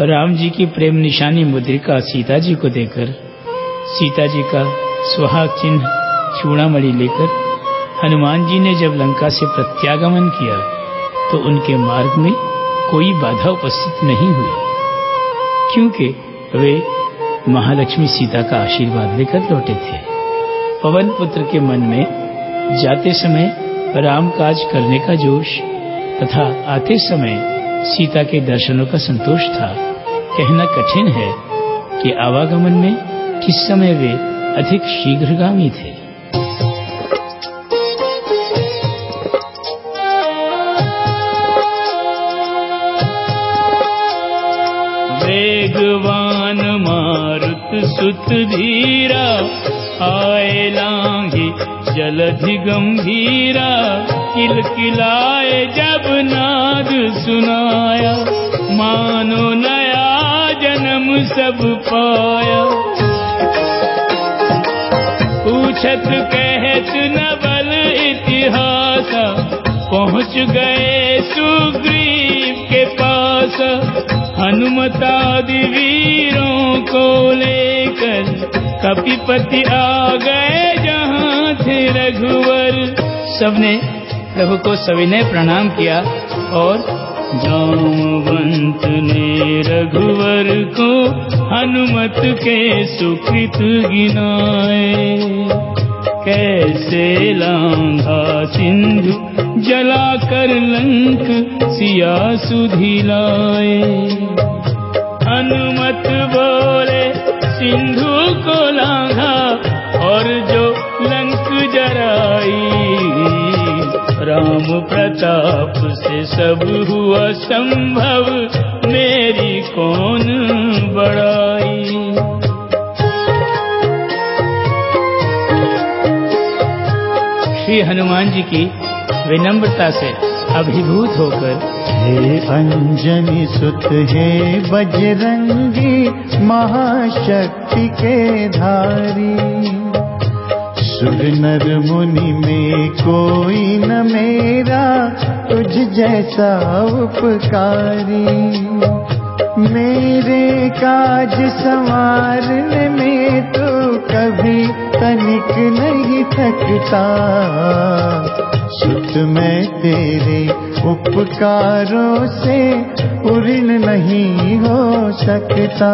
राम जी की प्रेम निशानी मुद्रिका सीता जी को देकर सीता जी का सुहाग चिन्ह चूड़ामणि लेकर, हनुमान जी ने जब लंका से प्रत्यागमन किया तो उनके मार्ग में कोई बाधा उपस्थित नहीं हुई, क्योंकि वे महालक्ष्मी सीता का आशीर्वाद लेकर लौटे थे। पवन पुत्र के मन में जाते समय राम काज करने का जोश तथा आते समय सीता के दर्शनों का संतोष था। कहना कठिन है कि आवागमन में किस समय वे अधिक शीघ्रगामी थे। वेगवान मारुत सुत धीरा आए लांगी जलधि गंभीरा किलकिलाए जब नाद सुनाया। मानो नया जन्म सब पाया। पूछत कहत नबल इतिहास, पहुँच गए सुग्रीव के पास। हनुमतादि वीरों को लेकर कपिपति आ गए जहाँ थे रघुवर। सबने प्रभु को सविनय प्रणाम किया और जामवंत ने रघुवर को हनुमत के सुकृत गिनाए। कैसे लांघा सिंधु जलाकर लंक सिया सुधिलाए हनुमत बोले, सिंधु को लांघा और जो लंक जराई। राम प्रताप से सब हुआ संभव, मेरी कौन बड़ाई? श्री हनुमान जी की विनम्रता से अभिभूत होकर। हे अंजनी सुत, हे बजरंगी, महाशक्ति के धारी। सुर नर मुनि में कोई न मेरा, तुझ जैसा उपकारी। मेरे काज संवारने में तो कभी तनिक नहीं थकता। सुत मैं तेरे उपकारों से पूर्ण नहीं हो सकता।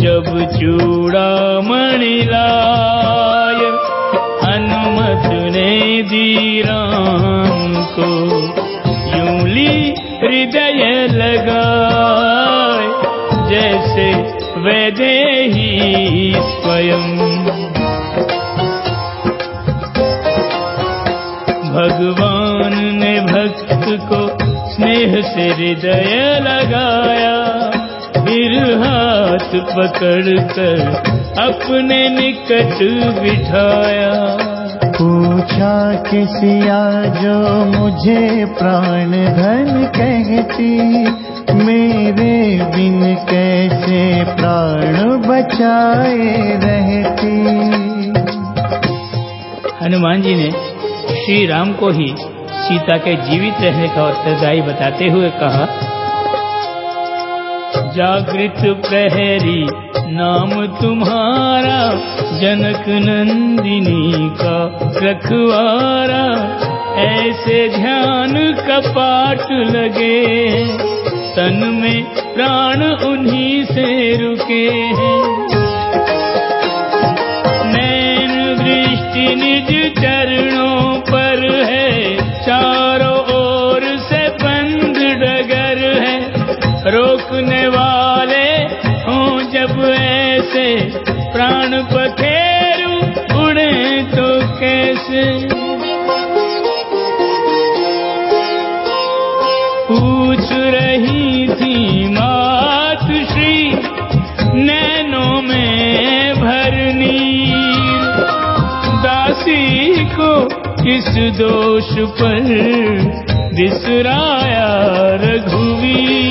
जब चूड़ामणि लाय हनुमत ने दी राम को यूली हृदय लगाए जैसे वैदेही स्वयं। भगवान ने भक्त को स्नेह से हृदय लगाया, फिर हाथ पकड़कर अपने निकट बिठाया। पूछा किसिया जो मुझे प्राण धन कहती, मेरे बिन कैसे प्राण बचाए रहती? हनुमान जी ने श्री राम को ही सीता के जीवित रहने का उत्तरदायी बताते हुए कहा, जागृत प्रहरी नाम तुम्हारा, जनक नंदिनी का रखवारा। ऐसे ध्यान कपाट लगे, तन में प्राण उन्हीं से रुके। हैं नैन दृष्टि निज चरणों पर है चारों पूछ रही थी मात श्री, नैनों में भरनी दासी को किस दोष पर बिसराया रघुवीर?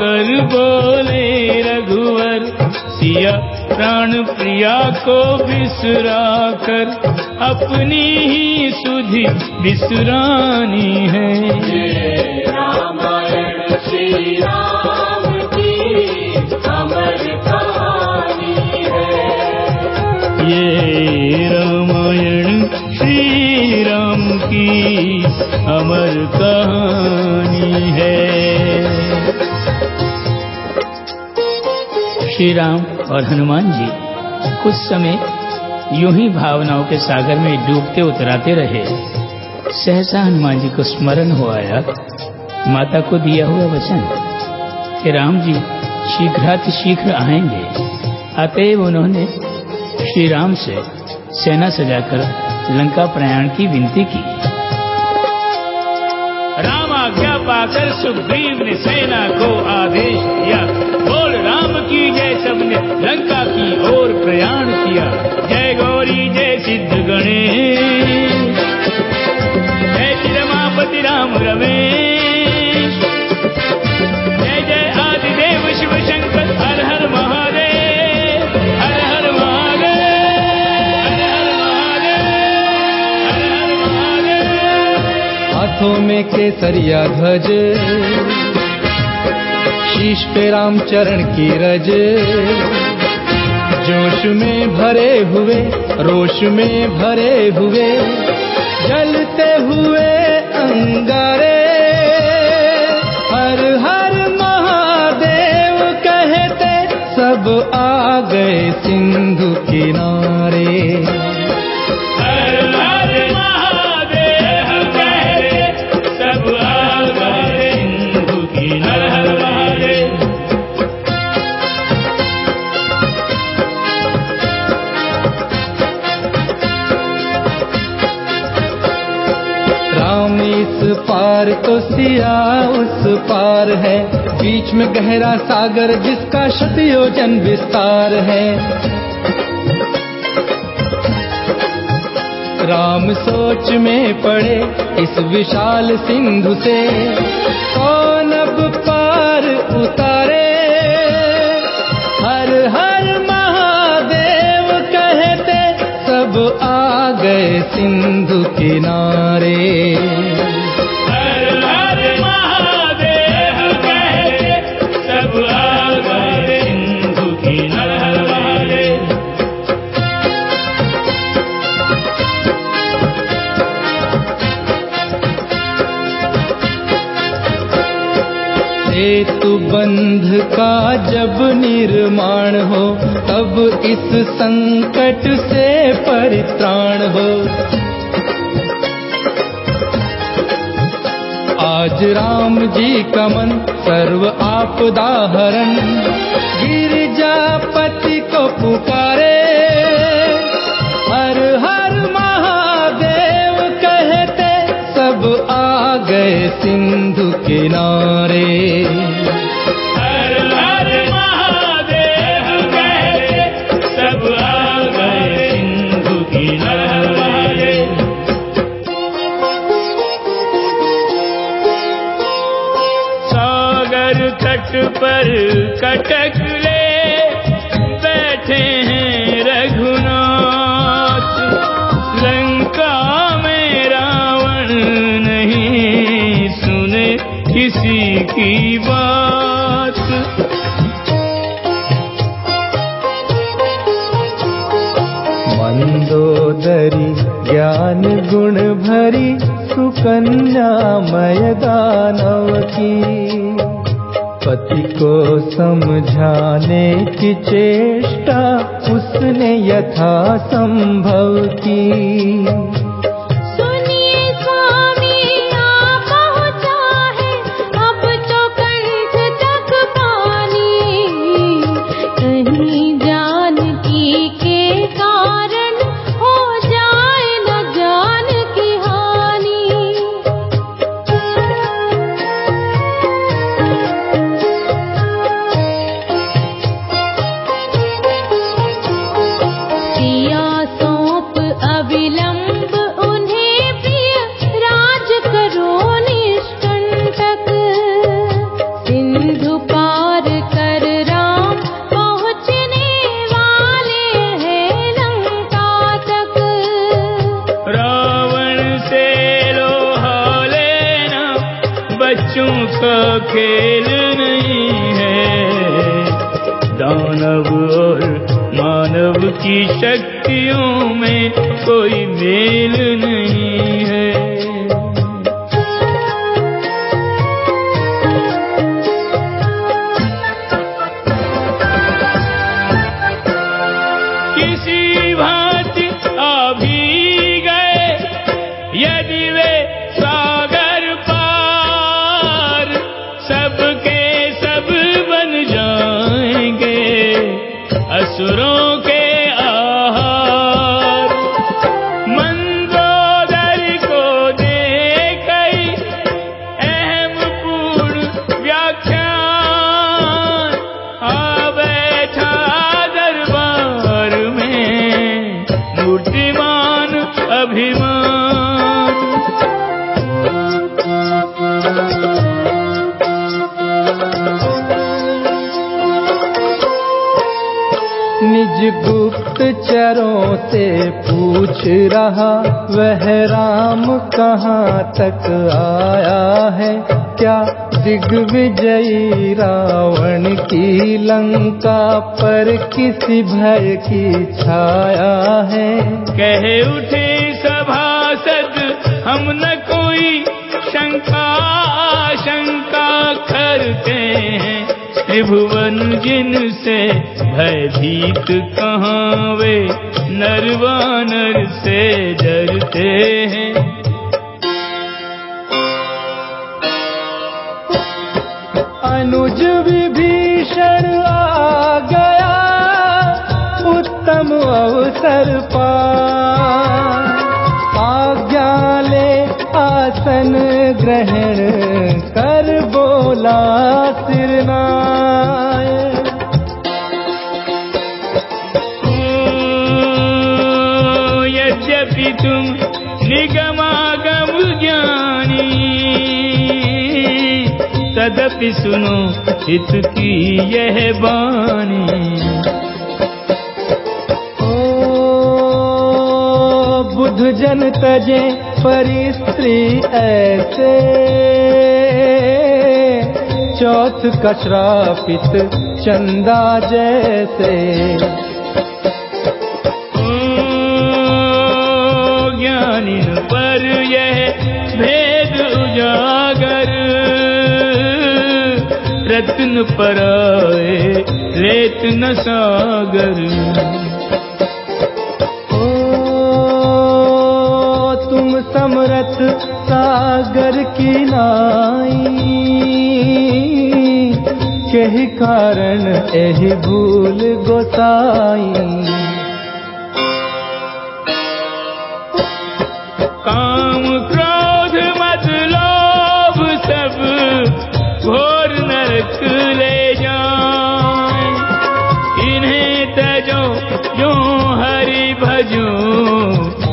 कर बोले रघुवर सिया प्राण प्रिया को बिसरा कर अपनी ही सुधि बिसरानी है। रामायण श्री राम की अमर कहानी है। ये रामायण श्री राम की अमर कहानी है। श्री राम और हनुमान जी कुछ समय यूँ ही भावनाओं के सागर में डूबते उतराते रहे। सहसा हनुमान जी को स्मरण हो आया, माता को दिया हुआ वचन कि राम जी शीघ्राति शीघ्र आएँगे। अतएव उन्होंने श्री राम से सेना सजाकर लंका प्रयाण की विनती की। राम आज्ञा पाकर सुग्रीव ने सेना को आदेश दिया। बोल राम की जय सबने, लंका की ओर प्रयाण किया। जय गौरी, जय सिद्ध गणेश। जय चिरमापति राम रमेश। जय जय आदिदेव शिव शंकर हर हर महादेव। हर हर महादेव। हाथों में केसरिया ध्वज। शीश पे रामचरण की रज। जोश में भरे हुए रोश में भरे हुए, जलते हुए अंगारे। हर हर महादेव कहते, सब आ गए सिंधु किनारे। तो सिया उस पार है। बीच में गहरा सागर जिसका शत योजन विस्तार है। राम सोच में पड़े इस विशाल सिंधु से। कौन अब पार उतारे? हर हर महादेव कहते, सब आ गए सिंधु किनारे। सेतु बंध का जब निर्माण हो, तब इस संकट से परित्राण हो। आज राम जी का मन सर्व आपदा हरण, गिरजापति को पुकारे। गए सिंधु किनारे। हर हर महादेव कहते सब आ गए सिंधु की हर हर सागर तट पर कटक मय दानव की पति को समझाने की चेष्टा उसने यथा संभव की बच्चों का खेल नहीं है। दानव और मानव की शक्तियों में कोई मेल नहीं है। चरों से पूछ रहा, वह राम कहाँ तक आया है? क्या दिग्विजयी रावण की लंका पर किसी भय की छाया है? कह उठे सभासद, हम न कोई शंका शंका त्रिभुवन जिन से भयभीत कहाँ वे नरवानर से डरते हैं। अनुज विभीषण आ गया, उत्तम अवसर पा। आज्ञा ले आसन ग्रहण तुम निगमागम ज्ञानी। तदपि सुनो हित की यह बानी ओ बुध जन तजे परी स्त्री ऐसे। चौथ का श्रापित चंदा जैसे। रत्न पराए रेत न सागर। ओ तुम समरथ सागर की नाई केहि कारण एहि भूल गोसाई भजो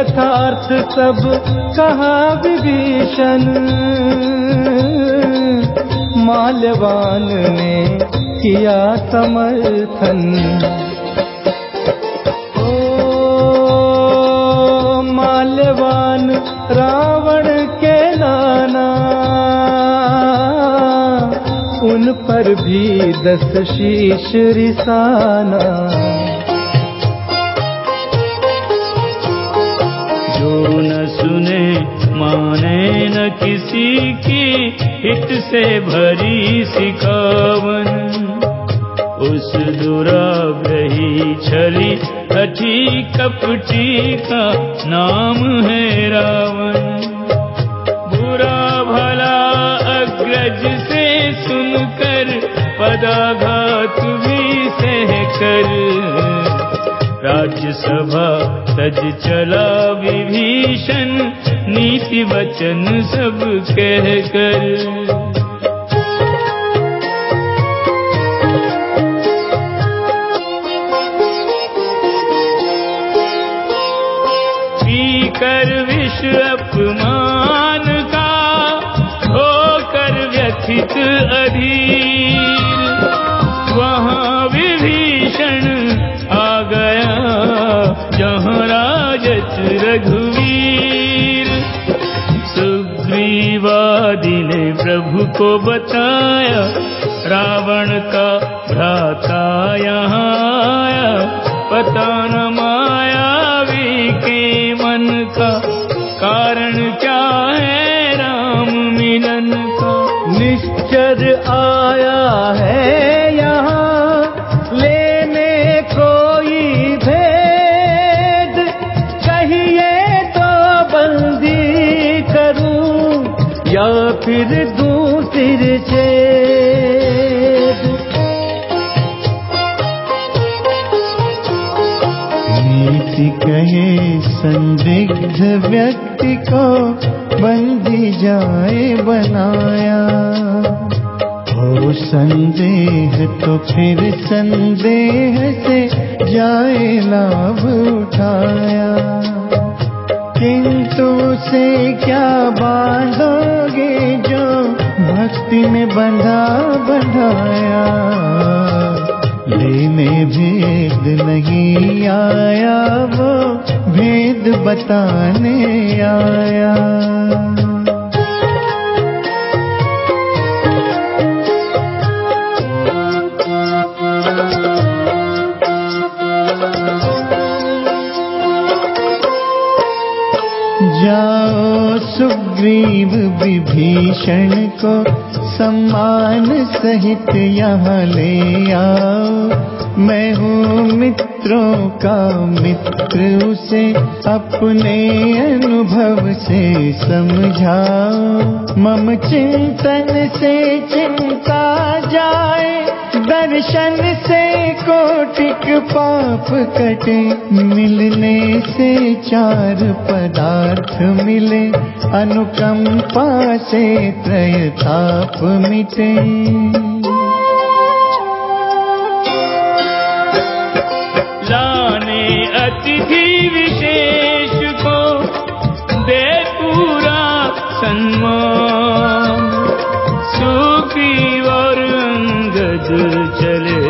यथार्थ सब कहा विभीषण। माल्यवान ने किया समर्थन। ओ माल्यवान रावण के नाना उन पर भी दस शीश रिसाना न किसी की हित से भरी सिखावन उस दुराग्रही छली हठी कपटी का नाम है रावण। बुरा भला अग्रज से सुनकर पदाघात भी सह कर सभा, तज चला विभीषण नीति वचन सब कह कर कर विश्व अपमान का, होकर व्यथित अधी राजत रघुवीर। सुग्रीवादि ने प्रभु को बताया रावण का भ्राता यहाँ पता न मायावी संदिग्ध व्यक्ति को बंदी जाए बनाया। हो संदेह तो फिर संदेह से जाए लाभ उठाया। किंतु से क्या बांधोगे जो भक्ति में बंधा बंधाया? लेने भेद नहीं आया वो भेद बताने आया। जाओ सुग्रीव विभीषण को सम्मान सहित यहाँ ले आओ। मैं हूँ मित्रों का मित्र, उसे अपने अनुभव से समझाओ मम चिंतन से चिंता जाए, दर्शन से कोटिक पाप कटे। मिलने से चार पदार्थ मिले, अनुकंपा से त्रय ताप मिटे। अतिथि विशेष को दे पूरा सम्मान सुखी और अंगद चले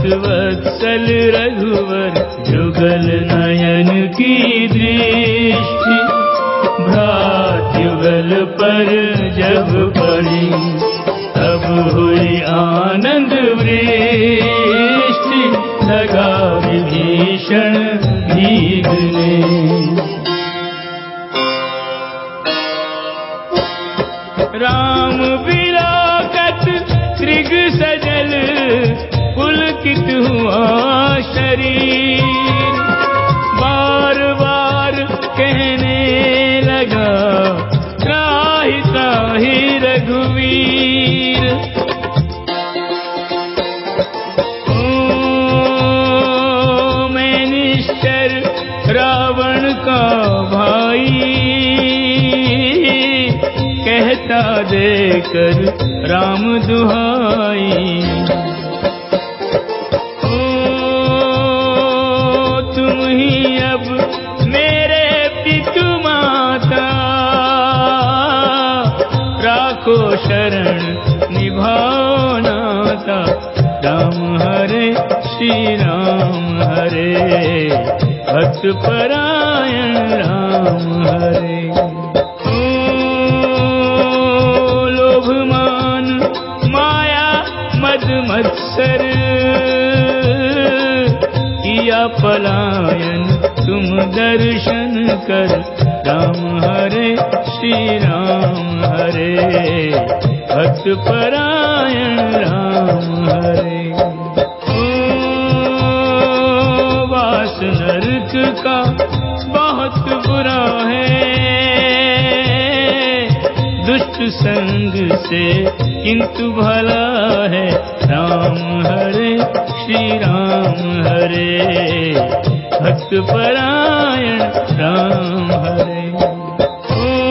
वत्सल रघुवर देकर राम दुहाई। ओ, तुम ही अब मेरे पितु माता। राखो शरण निभाओ नाता। राम हरे श्री राम हरे। भक्त परायण राम हरे। मत्सर किया पलायन, तुम दर्शन कर। राम हरे श्री राम हरे। भक्त परायण राम हरे। ओ वास नरक का बहुत बुरा है। दुष्ट संग से, किंतु भला है। राम हरे, श्री राम हरे। भक्त परायण राम हरे। ओ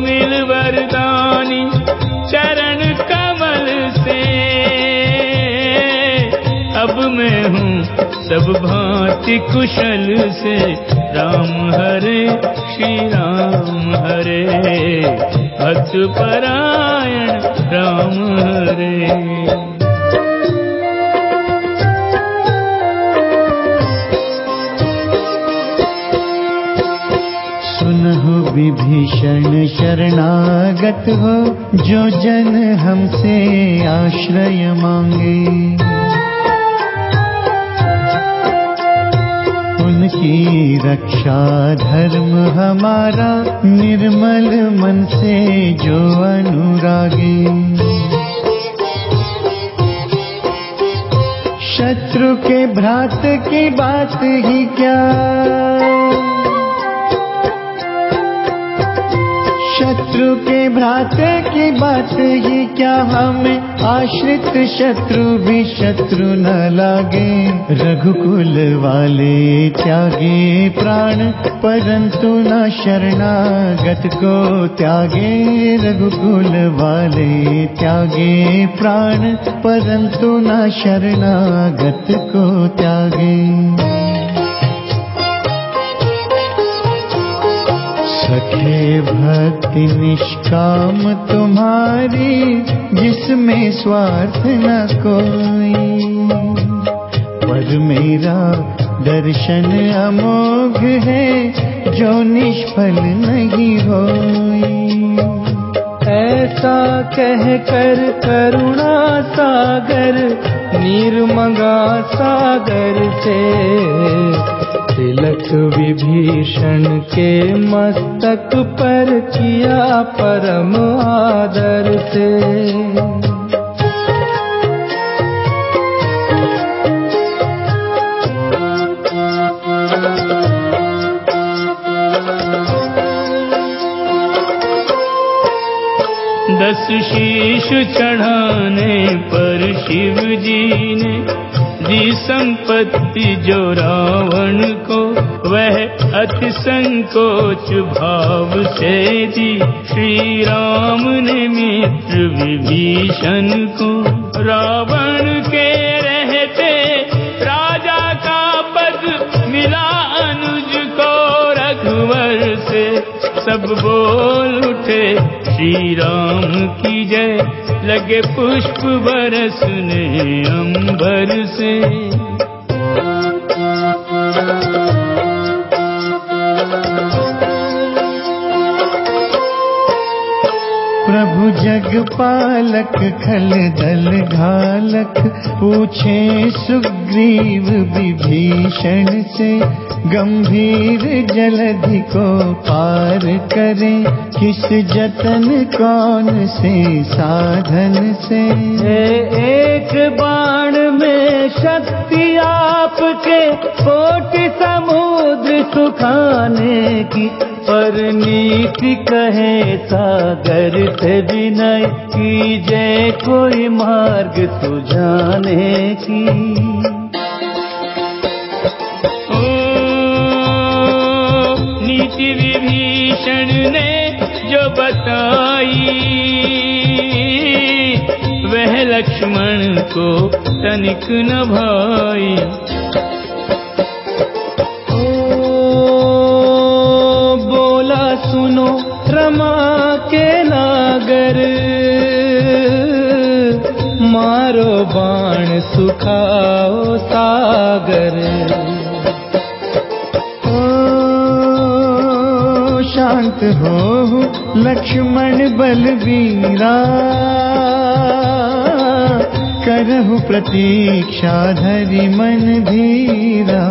मिल वरदानी, चरण कमल से। अब मैं हूँ सब भांति कुशल से। राम हरे, श्री राम हरे भक्त परायण सुनहु विभीषण शरणागत हो जो जन हमसे आश्रय मांगे उनकी रक्षा धर्म हमारा निर्मल मन से जो अनुरागी। शत्रु के भ्रात की बात ही क्या? शत्रु के भ्रात की बात ही क्या हमें आश्रित शत्रु भी शत्रु न लागे? रघुकुल वाले त्यागे प्राण, परंतु न शरणागत को त्यागे। रघुकुल वाले त्यागे प्राण, परंतु न शरणागत को त्यागे। सखे भक्ति निष्काम तुम्हारी, जिसमें स्वार्थ न कोई। पर मेरा दर्शन अमोघ है, जो निष्फल नहीं होई। ऐसा कह कर करुणा सागर, निर्मगा सागर से तिलक विभीषण के मस्तक पर किया परम आदर से। दस शीश चढ़ाने पर शिव जी ने दी संपत्ति जो रावण को, वह अति संकोच भाव से दी। श्री राम ने मित्र विभीषण को, रावण के रहते राजा का पद मिला अनुज को रघुवर से। सब बोल उठे श्री राम की जय। लगे पुष्प बरसने अंबर से। जग पालक, खल दल घालक, पूछे सुग्रीव विभीषण से, गंभीर जलधि को पार करें, किस जतन, कौन से साधन से? एक बाण में शक्ति आपके कोटि समुद्र सुखाने की, पर नीति कहे सागर से विनय कीजे कोई मार्ग सुझाने की। नीति विभीषण ने जो बताई लक्ष्मण को तनिक न भाई। ओ, बोला सुनो रमा के नागर, मारो बाण सुखाओ सागर। शांत हो लक्ष्मण बलवीरा। करहु प्रतीक्षा धरि मन धीरा